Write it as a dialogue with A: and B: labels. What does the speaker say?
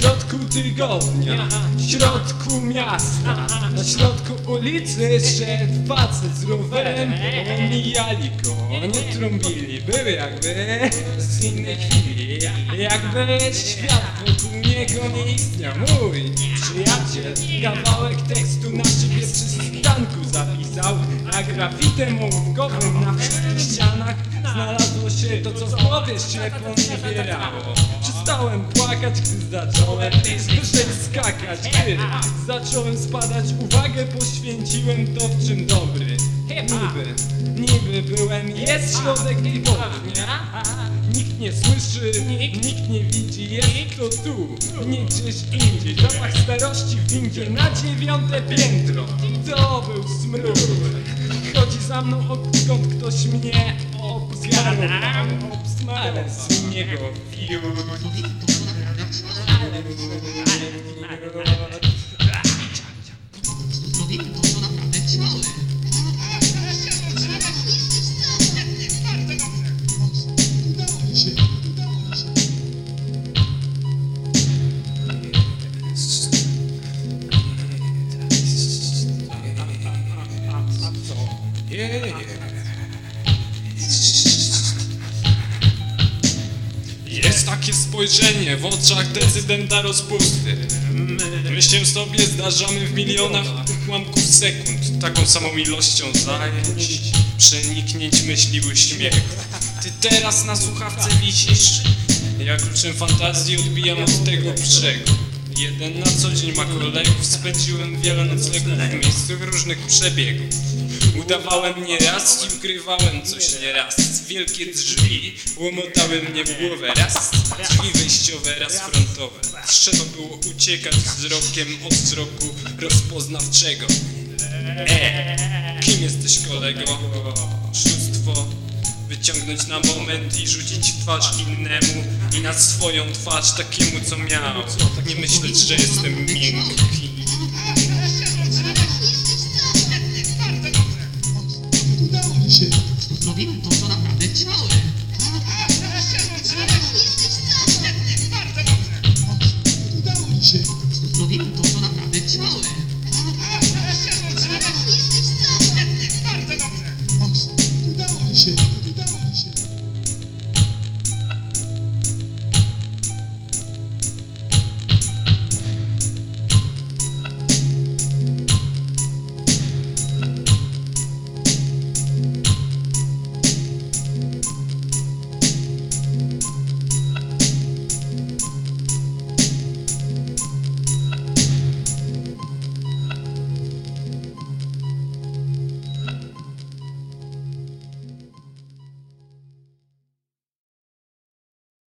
A: W środku tygodnia, w środku miasta Na środku ulicy szedł facet z rowerem. Omijali go, nie trąbili. Były jakby z innej chwili. Jakby świat wokół niego nie istniał. Mój przyjaciel kawałek tekstu na szybie przy stanku zapisał A grafitem ołówkowym na wszystkich ścianach to głowie się poniewierało Przestałem płakać, gdy zacząłem wyżej skakać. Gdy zacząłem spadać, uwagę poświęciłem to w czym dobry Niby, niby byłem, jest środek tygodnia Nikt nie słyszy, nikt? nie widzi, jest to tu, nie gdzieś indziej. Zapach starości w windzie na dziewiąte piętro. To był smród chodzi za mną odkąd ktoś mnie obgadam Obsmarę z niego wiód
B: Ale, ale, ale, ale, ale.
A: Jest. Takie spojrzenie w oczach decydenta rozpusty. Myślę sobie zdarzamy w milionach ułamków sekund. Taką samą ilością zajęć Przeniknięć myśli uśmiechu Ty teraz na słuchawce wisisz Ja kluczem fantazji odbijam od tego brzegu. Jeden na co dzień ma kolegów Spędziłem wiele noclegów w miejscu różnych przebiegów Udawałem nieraz i ukrywałem coś nieraz. Wielkie drzwi łomotały mnie w głowę. Raz drzwi wejściowe, raz frontowe. Trzeba było uciekać wzrokiem od wzroku rozpoznawczego? E, kim jesteś kolego? Oszustwo. Wyciągnąć na moment i rzucić w twarz innemu I na swoją twarz takiemu co miał. Nie myśleć, że jestem miękki